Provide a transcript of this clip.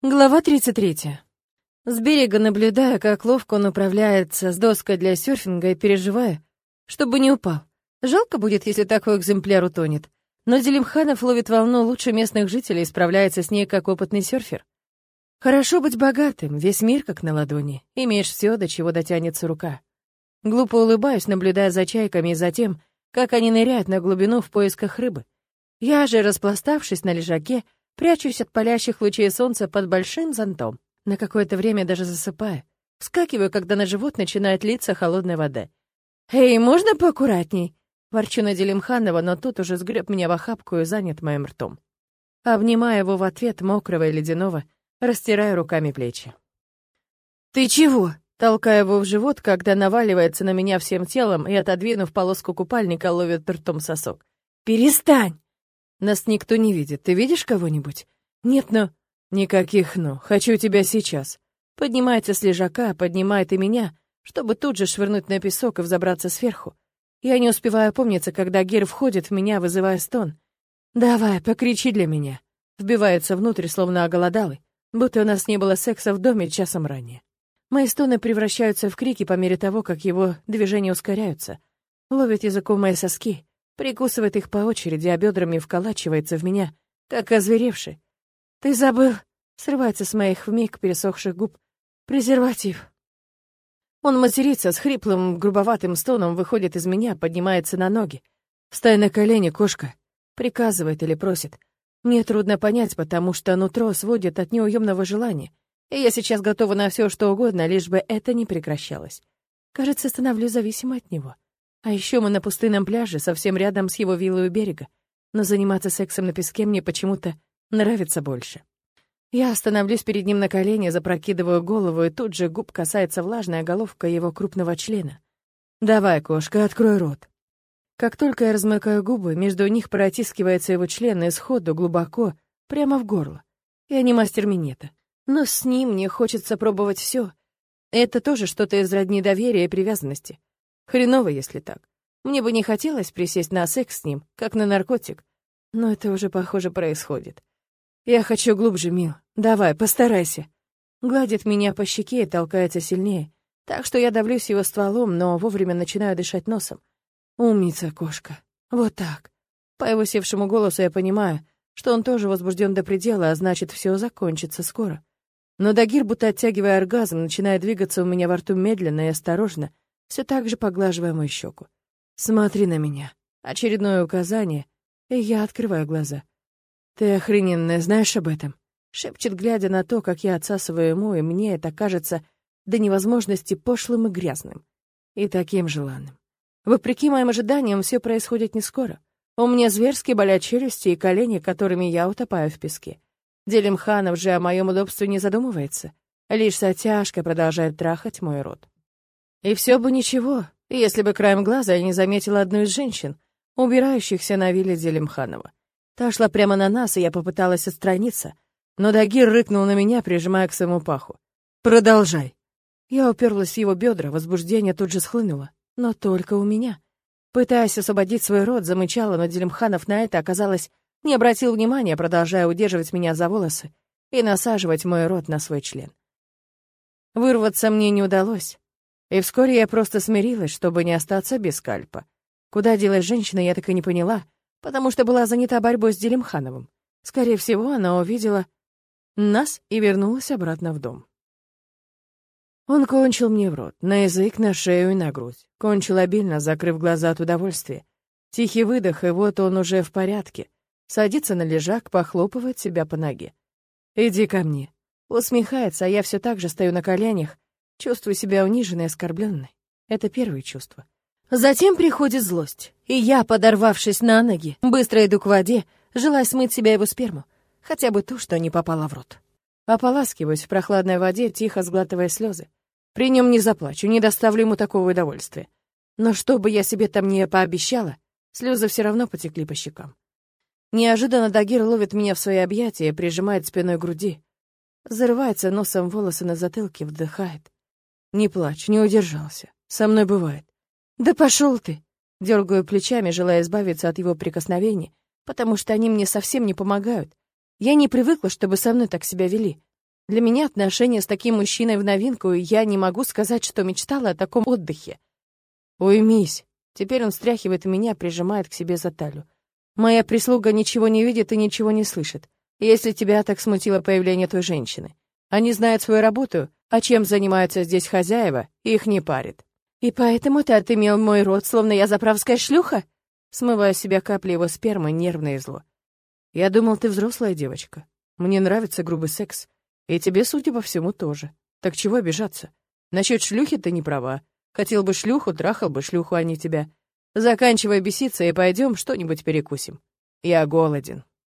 Глава 33. С берега наблюдая, как ловко он управляется с доской для серфинга и переживая, чтобы не упал. Жалко будет, если такой экземпляр утонет. Но Делимханов ловит волну лучше местных жителей и справляется с ней как опытный серфер. Хорошо быть богатым, весь мир как на ладони. Имеешь все, до чего дотянется рука. Глупо улыбаюсь, наблюдая за чайками и за тем, как они ныряют на глубину в поисках рыбы. Я же, распластавшись на лежаке, Прячусь от палящих лучей солнца под большим зонтом. На какое-то время даже засыпаю. Вскакиваю, когда на живот начинает литься холодная вода. «Эй, можно поаккуратней?» Ворчу на Делимханова, но тут уже сгреб меня в охапку и занят моим ртом. Обнимая его в ответ, мокрого и ледяного, растираю руками плечи. «Ты чего?» Толкая его в живот, когда наваливается на меня всем телом и, отодвинув полоску купальника, ловит ртом сосок. «Перестань!» Нас никто не видит. Ты видишь кого-нибудь? Нет, но... Никаких «но». Хочу тебя сейчас. Поднимается с лежака, поднимает и меня, чтобы тут же швырнуть на песок и взобраться сверху. Я не успеваю опомниться, когда Гер входит в меня, вызывая стон. «Давай, покричи для меня». Вбивается внутрь, словно оголодалый, будто у нас не было секса в доме часом ранее. Мои стоны превращаются в крики по мере того, как его движения ускоряются. Ловит языком мои соски, прикусывает их по очереди, а бедрами вколачивается в меня, как озверевший. «Ты забыл?» — срывается с моих вмиг пересохших губ. «Презерватив». Он матерится с хриплым, грубоватым стоном, выходит из меня, поднимается на ноги. «Встань на колени, кошка!» — приказывает или просит. Мне трудно понять, потому что нутро сводит от неуемного желания, и я сейчас готова на все, что угодно, лишь бы это не прекращалось. Кажется, становлюсь зависимой от него. А еще мы на пустынном пляже, совсем рядом с его виллой у берега. Но заниматься сексом на песке мне почему-то нравится больше. Я остановлюсь перед ним на колени, запрокидываю голову, и тут же губ касается влажная головка его крупного члена. «Давай, кошка, открой рот». Как только я размыкаю губы, между них протискивается его член и сходу глубоко, прямо в горло. Я не мастер минета. Но с ним мне хочется пробовать все. Это тоже что-то из родни доверия и привязанности. Хреново, если так. Мне бы не хотелось присесть на секс с ним, как на наркотик. Но это уже, похоже, происходит. Я хочу глубже, Мил. Давай, постарайся. Гладит меня по щеке и толкается сильнее. Так что я давлюсь его стволом, но вовремя начинаю дышать носом. Умница, кошка. Вот так. По его севшему голосу я понимаю, что он тоже возбужден до предела, а значит, все закончится скоро. Но Дагир, будто оттягивая оргазм, начинает двигаться у меня во рту медленно и осторожно, все так же поглаживая мою щеку. «Смотри на меня». Очередное указание, и я открываю глаза. «Ты охрененная, знаешь об этом?» Шепчет, глядя на то, как я отсасываю ему, и мне это кажется до невозможности пошлым и грязным. И таким желанным. Вопреки моим ожиданиям, все происходит не скоро. У меня зверски болят челюсти и колени, которыми я утопаю в песке. Делимханов же о моем удобстве не задумывается. Лишь с оттяжкой продолжает трахать мой рот. И все бы ничего, если бы краем глаза я не заметила одну из женщин, убирающихся на вилле Делимханова. Та шла прямо на нас, и я попыталась отстраниться, но Дагир рыкнул на меня, прижимая к своему паху. «Продолжай». Я уперлась в его бедра, возбуждение тут же схлынуло, но только у меня. Пытаясь освободить свой рот, замычала, но Делимханов на это, оказалось, не обратил внимания, продолжая удерживать меня за волосы и насаживать мой рот на свой член. Вырваться мне не удалось. И вскоре я просто смирилась, чтобы не остаться без скальпа. Куда делась женщина, я так и не поняла, потому что была занята борьбой с Делимхановым. Скорее всего, она увидела нас и вернулась обратно в дом. Он кончил мне в рот, на язык, на шею и на грудь. Кончил обильно, закрыв глаза от удовольствия. Тихий выдох, и вот он уже в порядке. Садится на лежак, похлопывает себя по ноге. «Иди ко мне». Усмехается, а я все так же стою на коленях, Чувствую себя униженной и оскорбленной. Это первое чувство. Затем приходит злость, и я, подорвавшись на ноги, быстро иду к воде, желая смыть себя его сперму, хотя бы ту, что не попала в рот. Ополаскиваюсь в прохладной воде, тихо сглатывая слезы. При нем не заплачу, не доставлю ему такого удовольствия. Но что бы я себе там не пообещала, слезы все равно потекли по щекам. Неожиданно Дагир ловит меня в свои объятия, прижимает спиной к груди. Зарывается носом волосы на затылке, вдыхает. Не плачь, не удержался. Со мной бывает. Да пошел ты! Дергаю плечами, желая избавиться от его прикосновений, потому что они мне совсем не помогают. Я не привыкла, чтобы со мной так себя вели. Для меня отношения с таким мужчиной в новинку, и я не могу сказать, что мечтала о таком отдыхе. Уймись. Теперь он встряхивает меня, прижимает к себе за талию. Моя прислуга ничего не видит и ничего не слышит. Если тебя так смутило появление той женщины. Они знают свою работу, а чем занимаются здесь хозяева, их не парит. И поэтому ты отымел мой рот, словно я заправская шлюха? Смывая с себя капли его спермы, нервное и зло. Я думал, ты взрослая девочка. Мне нравится грубый секс. И тебе, судя по всему, тоже. Так чего обижаться? Насчет шлюхи ты не права. Хотел бы шлюху, трахал бы шлюху, а не тебя. Заканчивай беситься и пойдем что-нибудь перекусим. Я голоден.